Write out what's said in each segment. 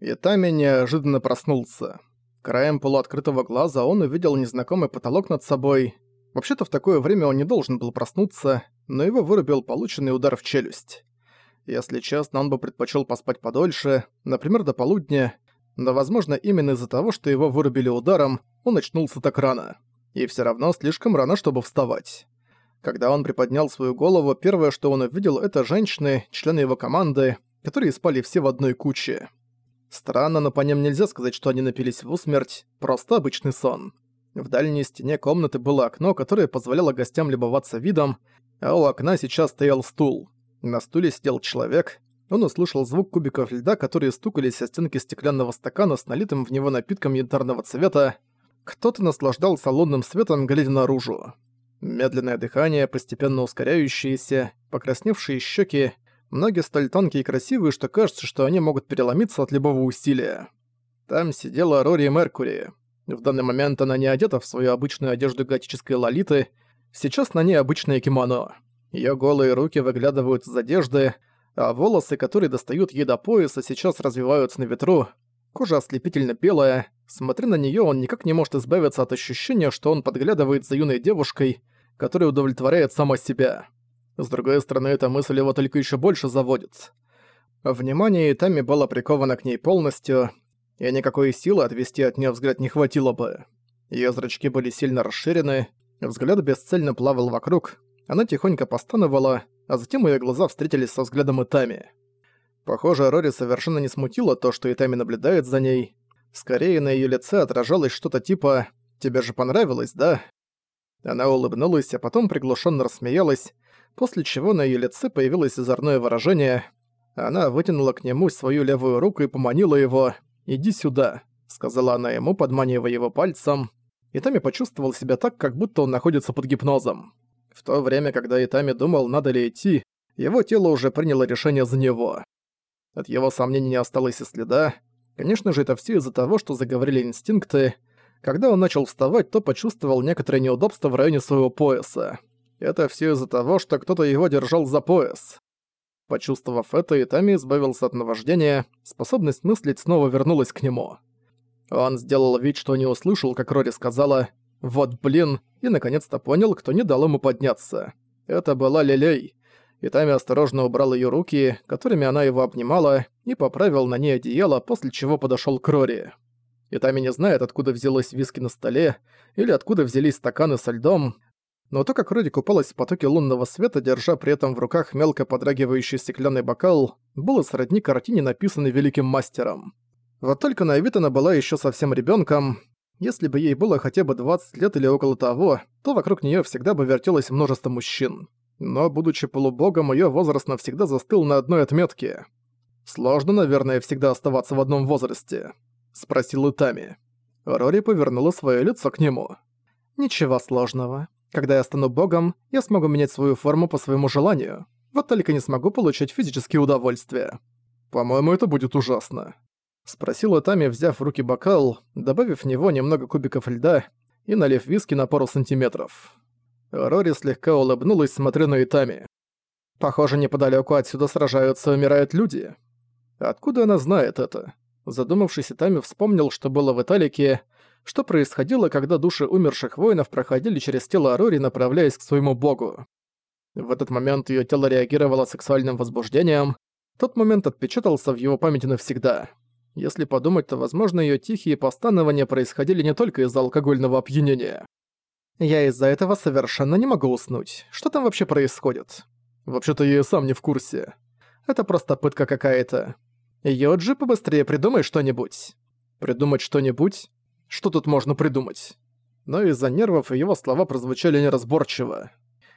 Итами неожиданно проснулся. Краем полуоткрытого глаза он увидел незнакомый потолок над собой. Вообще-то в такое время он не должен был проснуться, но его вырубил полученный удар в челюсть. Если честно, он бы предпочел поспать подольше, например, до полудня, но, возможно, именно из-за того, что его вырубили ударом, он очнулся так рано. И все равно слишком рано, чтобы вставать. Когда он приподнял свою голову, первое, что он увидел, это женщины, члены его команды, которые спали все в одной куче. Странно, но по ним нельзя сказать, что они напились в усмерть, просто обычный сон. В дальней стене комнаты было окно, которое позволяло гостям любоваться видом, а у окна сейчас стоял стул. На стуле сидел человек. Он услышал звук кубиков льда, которые стукались о стенки стеклянного стакана с налитым в него напитком янтарного цвета. Кто-то наслаждался лунным светом, глядя наружу. Медленное дыхание, постепенно ускоряющееся, покрасневшие щеки, Ноги столь тонкие и красивые, что кажется, что они могут переломиться от любого усилия. Там сидела Рори Меркури. В данный момент она не одета в свою обычную одежду готической лолиты, сейчас на ней обычное кимоно. Её голые руки выглядывают из одежды, а волосы, которые достают ей до пояса, сейчас развиваются на ветру. Кожа ослепительно белая. Смотря на неё, он никак не может избавиться от ощущения, что он подглядывает за юной девушкой, которая удовлетворяет сама себя. С другой стороны, эта мысль его только еще больше заводит. Внимание Итами было приковано к ней полностью, и никакой силы отвести от нее взгляд не хватило бы. Ее зрачки были сильно расширены, взгляд бесцельно плавал вокруг, она тихонько постановала, а затем ее глаза встретились со взглядом Итами. Похоже, Рори совершенно не смутило то, что Итами наблюдает за ней. Скорее, на ее лице отражалось что-то типа «Тебе же понравилось, да?» Она улыбнулась, а потом приглушенно рассмеялась, после чего на её лице появилось озорное выражение. Она вытянула к нему свою левую руку и поманила его «Иди сюда», — сказала она ему, подманивая его пальцем. Итами почувствовал себя так, как будто он находится под гипнозом. В то время, когда Итами думал, надо ли идти, его тело уже приняло решение за него. От его сомнений не осталось и следа. Конечно же, это все из-за того, что заговорили инстинкты. Когда он начал вставать, то почувствовал некоторое неудобство в районе своего пояса. Это все из-за того, что кто-то его держал за пояс. Почувствовав это, Итами избавился от наваждения, способность мыслить снова вернулась к нему. Он сделал вид, что не услышал, как Рори сказала «Вот блин», и наконец-то понял, кто не дал ему подняться. Это была Лилей. Итами осторожно убрал ее руки, которыми она его обнимала, и поправил на ней одеяло, после чего подошел к Рори. Итами не знает, откуда взялось виски на столе, или откуда взялись стаканы со льдом, но то, как Роди купалась в потоке лунного света, держа при этом в руках мелко подрагивающий стеклянный бокал, было сродни картине, написанной великим мастером. Вот только на вид она была еще совсем ребенком. Если бы ей было хотя бы 20 лет или около того, то вокруг нее всегда бы вертелось множество мужчин. Но, будучи полубогом, ее возраст навсегда застыл на одной отметке. «Сложно, наверное, всегда оставаться в одном возрасте», — спросил Итами. Рори повернула свое лицо к нему. «Ничего сложного. Когда я стану богом, я смогу менять свою форму по своему желанию. Вот только не смогу получать физические удовольствия. По-моему, это будет ужасно. Спросила Тами, взяв в руки бокал, добавив в него немного кубиков льда и налив виски на пару сантиметров. Рори слегка улыбнулась, смотря на Итами. «Похоже, неподалеку отсюда сражаются и умирают люди». Откуда она знает это? Задумавшись, Итами вспомнил, что было в Италике, что происходило, когда души умерших воинов проходили через тело Арори, направляясь к своему богу. В этот момент ее тело реагировало сексуальным возбуждением, тот момент отпечатался в его памяти навсегда. Если подумать, то, возможно, ее тихие постанования происходили не только из-за алкогольного опьянения. Я из-за этого совершенно не могу уснуть. Что там вообще происходит? Вообще-то я и сам не в курсе. Это просто пытка какая-то. Йоджи, побыстрее придумай что-нибудь. Придумать что-нибудь? Что тут можно придумать? Но из-за нервов его слова прозвучали неразборчиво.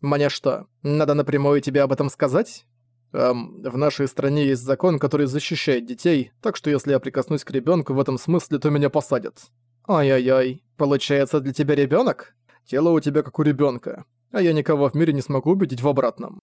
«Мне что, надо напрямую тебе об этом сказать?» Эм, в нашей стране есть закон, который защищает детей, так что если я прикоснусь к ребенку в этом смысле, то меня посадят. Ой-ой-ой, получается для тебя ребенок? Тело у тебя как у ребенка, а я никого в мире не смогу убедить в обратном.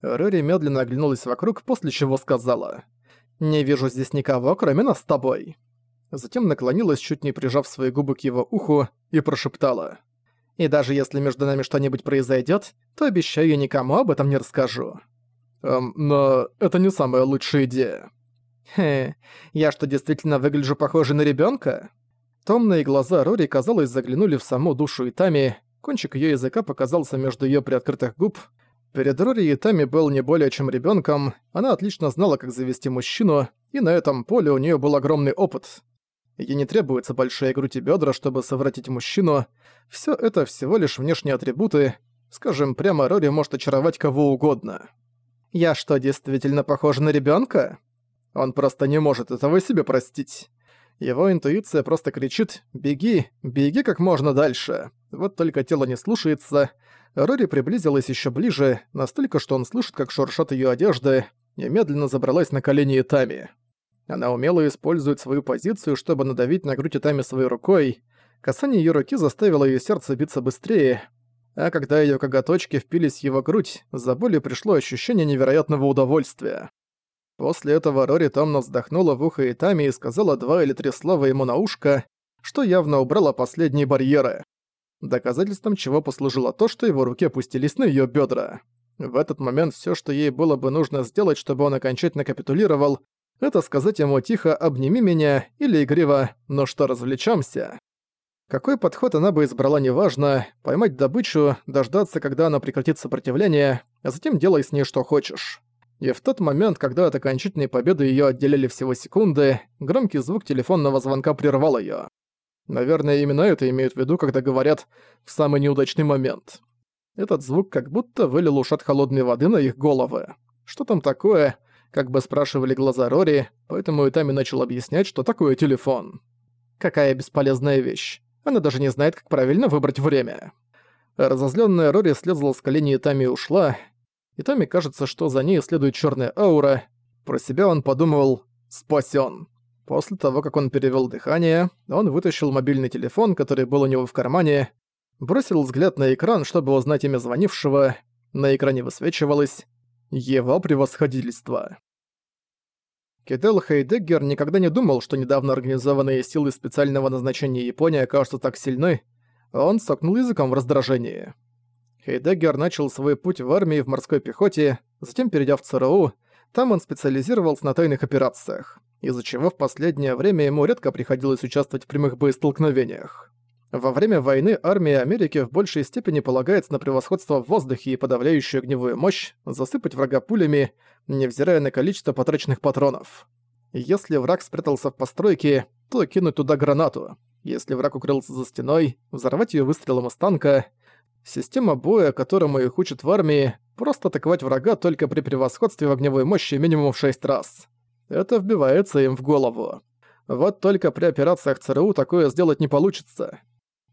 Рэри медленно оглянулась вокруг, после чего сказала. «Не вижу здесь никого, кроме нас с тобой затем наклонилась, чуть не прижав свои губы к его уху, и прошептала. «И даже если между нами что-нибудь произойдет, то обещаю, я никому об этом не расскажу». «Эм, но это не самая лучшая идея». Хе, я что, действительно выгляжу похоже на ребенка? Томные глаза Рори, казалось, заглянули в саму душу Итами, кончик ее языка показался между ее приоткрытых губ. Перед Рори Итами был не более чем ребенком, она отлично знала, как завести мужчину, и на этом поле у нее был огромный опыт. Ей не требуется большая грудь и бедра, чтобы совратить мужчину. Все это всего лишь внешние атрибуты. Скажем, прямо Рори может очаровать кого угодно. «Я что, действительно похожа на ребенка? Он просто не может этого себе простить. Его интуиция просто кричит «Беги, беги как можно дальше». Вот только тело не слушается. Рори приблизилась еще ближе, настолько, что он слышит, как шуршат ее одежды, и медленно забралась на колени Итами. Она умело использует свою позицию, чтобы надавить на грудь Итами своей рукой. Касание ее руки заставило ее сердце биться быстрее, а когда ее коготочки впились в его грудь, за болью пришло ощущение невероятного удовольствия. После этого Рори томно вздохнула в ухо Итами и сказала два или три слова ему на ушко, что явно убрало последние барьеры. Доказательством чего послужило то, что его руки опустились на ее бедра. В этот момент все, что ей было бы нужно сделать, чтобы он окончательно капитулировал, это сказать ему тихо «обними меня» или игриво «ну что, развлечёмся». Какой подход она бы избрала, неважно, поймать добычу, дождаться, когда она прекратит сопротивление, а затем делай с ней что хочешь. И в тот момент, когда от окончательной победы её отделяли всего секунды, громкий звук телефонного звонка прервал её. Наверное, именно это имеют в виду, когда говорят «в самый неудачный момент». Этот звук как будто вылил ушат холодной воды на их головы. Что там такое, как бы спрашивали глаза Рори, поэтому Итами начал объяснять, что такое телефон. Какая бесполезная вещь. Она даже не знает, как правильно выбрать время. Разозлённая Рори слезла с колени Итами и ушла. Итами кажется, что за ней следует чёрная аура. Про себя он подумал «спасён». После того, как он перевёл дыхание, он вытащил мобильный телефон, который был у него в кармане, бросил взгляд на экран, чтобы узнать имя звонившего. На экране высвечивалось его превосходительство. Кидел Хейдеггер никогда не думал, что недавно организованные силы специального назначения Японии окажутся так сильны, он сокнул языком в раздражении. Хейдеггер начал свой путь в армии в морской пехоте, затем перейдя в ЦРУ, там он специализировался на тайных операциях, из-за чего в последнее время ему редко приходилось участвовать в прямых боестолкновениях. Во время войны армия Америки в большей степени полагается на превосходство в воздухе и подавляющую огневую мощь, засыпать врага пулями, невзирая на количество потраченных патронов. Если враг спрятался в постройке, то кинуть туда гранату. Если враг укрылся за стеной, взорвать ее выстрелом из танка. Система боя, которому их учат в армии, просто атаковать врага только при превосходстве в огневой мощи минимум в 6 раз. Это вбивается им в голову. Вот только при операциях ЦРУ такое сделать не получится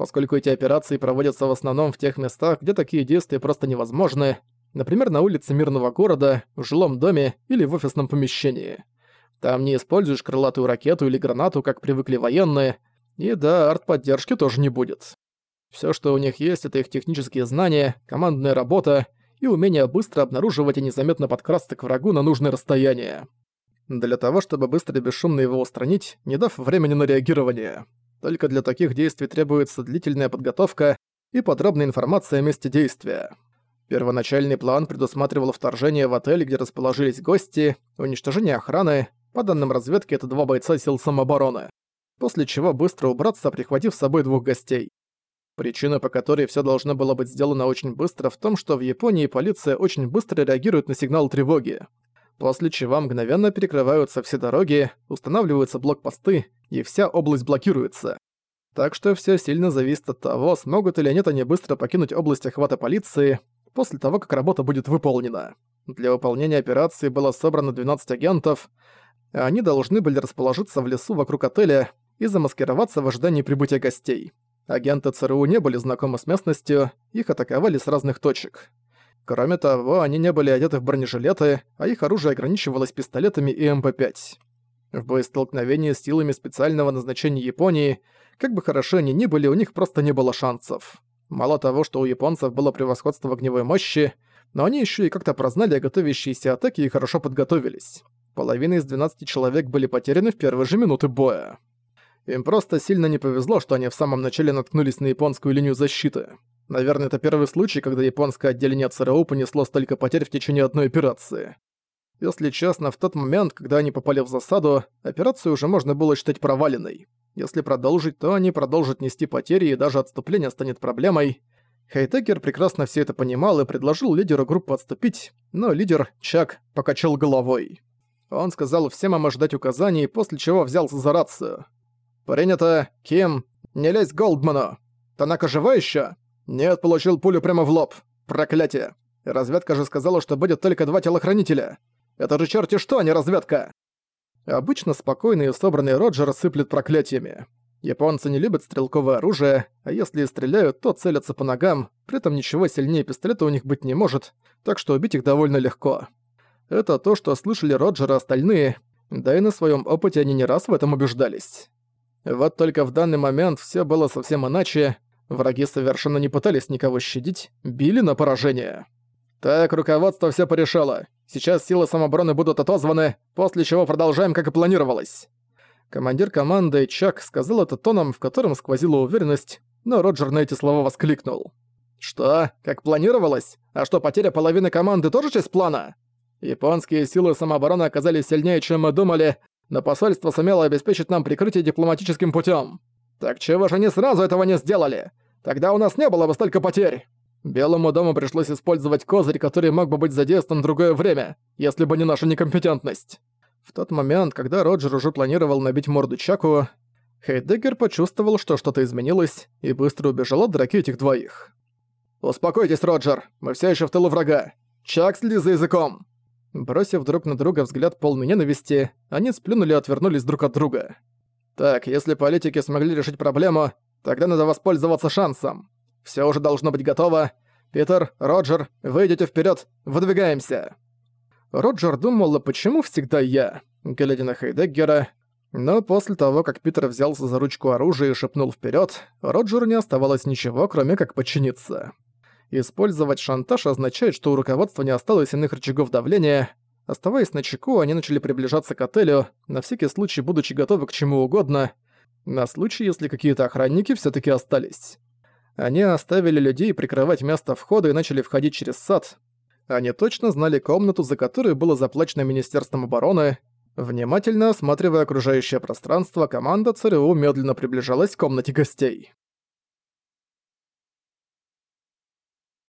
поскольку эти операции проводятся в основном в тех местах, где такие действия просто невозможны, например, на улице мирного города, в жилом доме или в офисном помещении. Там не используешь крылатую ракету или гранату, как привыкли военные, и да, артподдержки тоже не будет. Всё, что у них есть, это их технические знания, командная работа и умение быстро обнаруживать и незаметно подкрасться к врагу на нужное расстояние. Для того, чтобы быстро и бесшумно его устранить, не дав времени на реагирование. Только для таких действий требуется длительная подготовка и подробная информация о месте действия. Первоначальный план предусматривал вторжение в отель, где расположились гости, уничтожение охраны, по данным разведки это два бойца сил самообороны, после чего быстро убраться, прихватив с собой двух гостей. Причина, по которой все должно было быть сделано очень быстро, в том, что в Японии полиция очень быстро реагирует на сигнал тревоги после чего мгновенно перекрываются все дороги, устанавливаются блокпосты, и вся область блокируется. Так что все сильно зависит от того, смогут или нет они быстро покинуть область охвата полиции после того, как работа будет выполнена. Для выполнения операции было собрано 12 агентов, а они должны были расположиться в лесу вокруг отеля и замаскироваться в ожидании прибытия гостей. Агенты ЦРУ не были знакомы с местностью, их атаковали с разных точек. Кроме того, они не были одеты в бронежилеты, а их оружие ограничивалось пистолетами и МП-5. В боестолкновении с силами специального назначения Японии, как бы хороши они ни были, у них просто не было шансов. Мало того, что у японцев было превосходство в огневой мощи, но они еще и как-то прознали о готовящейся атаке и хорошо подготовились. Половина из 12 человек были потеряны в первые же минуты боя. Им просто сильно не повезло, что они в самом начале наткнулись на японскую линию защиты. Наверное, это первый случай, когда японское отделение ЦРУ понесло столько потерь в течение одной операции. Если честно, в тот момент, когда они попали в засаду, операцию уже можно было считать проваленной. Если продолжить, то они продолжат нести потери, и даже отступление станет проблемой. Хейтекер прекрасно все это понимал и предложил лидеру группы отступить, но лидер, Чак, покачал головой. Он сказал всем им ожидать указаний, после чего взялся за рацию. «Принято. Ким, не лезь к Голдману. Танака жива еще? «Нет, получил пулю прямо в лоб. Проклятие. Разведка же сказала, что будет только два телохранителя. Это же черти что, а не разведка!» Обычно спокойный и собранный Роджер сыплет проклятиями. Японцы не любят стрелковое оружие, а если и стреляют, то целятся по ногам, при этом ничего сильнее пистолета у них быть не может, так что убить их довольно легко. Это то, что слышали Роджер и остальные, да и на своем опыте они не раз в этом убеждались. Вот только в данный момент все было совсем иначе, враги совершенно не пытались никого щадить, били на поражение. Так, руководство все порешало. Сейчас силы самообороны будут отозваны, после чего продолжаем, как и планировалось. Командир команды Чак сказал это тоном, в котором сквозила уверенность, но Роджер на эти слова воскликнул. «Что? Как планировалось? А что, потеря половины команды тоже часть плана?» Японские силы самообороны оказались сильнее, чем мы думали, но посольство сумело обеспечить нам прикрытие дипломатическим путем. Так чего же они сразу этого не сделали? Тогда у нас не было бы столько потерь. Белому дому пришлось использовать козырь, который мог бы быть задействован в другое время, если бы не наша некомпетентность. В тот момент, когда Роджер уже планировал набить морду Чаку, Хейдеггер почувствовал, что что-то изменилось, и быстро убежал от драки этих двоих. «Успокойтесь, Роджер, мы все еще в тылу врага. Чак, следи за языком!» Бросив друг на друга взгляд полный ненависти, они сплюнули и отвернулись друг от друга. «Так, если политики смогли решить проблему, тогда надо воспользоваться шансом. Все уже должно быть готово. Питер, Роджер, вы идете вперед, выдвигаемся!» Роджер думал, а почему всегда я, глядя на Хейдеггера, но после того, как Питер взялся за ручку оружия и шепнул вперед, Роджеру не оставалось ничего, кроме как подчиниться. Использовать шантаж означает, что у руководства не осталось иных рычагов давления. Оставаясь на чеку, они начали приближаться к отелю, на всякий случай будучи готовы к чему угодно, на случай, если какие-то охранники все таки остались. Они оставили людей прикрывать место входа и начали входить через сад. Они точно знали комнату, за которую было заплачено Министерством обороны. Внимательно осматривая окружающее пространство, команда ЦРУ медленно приближалась к комнате гостей.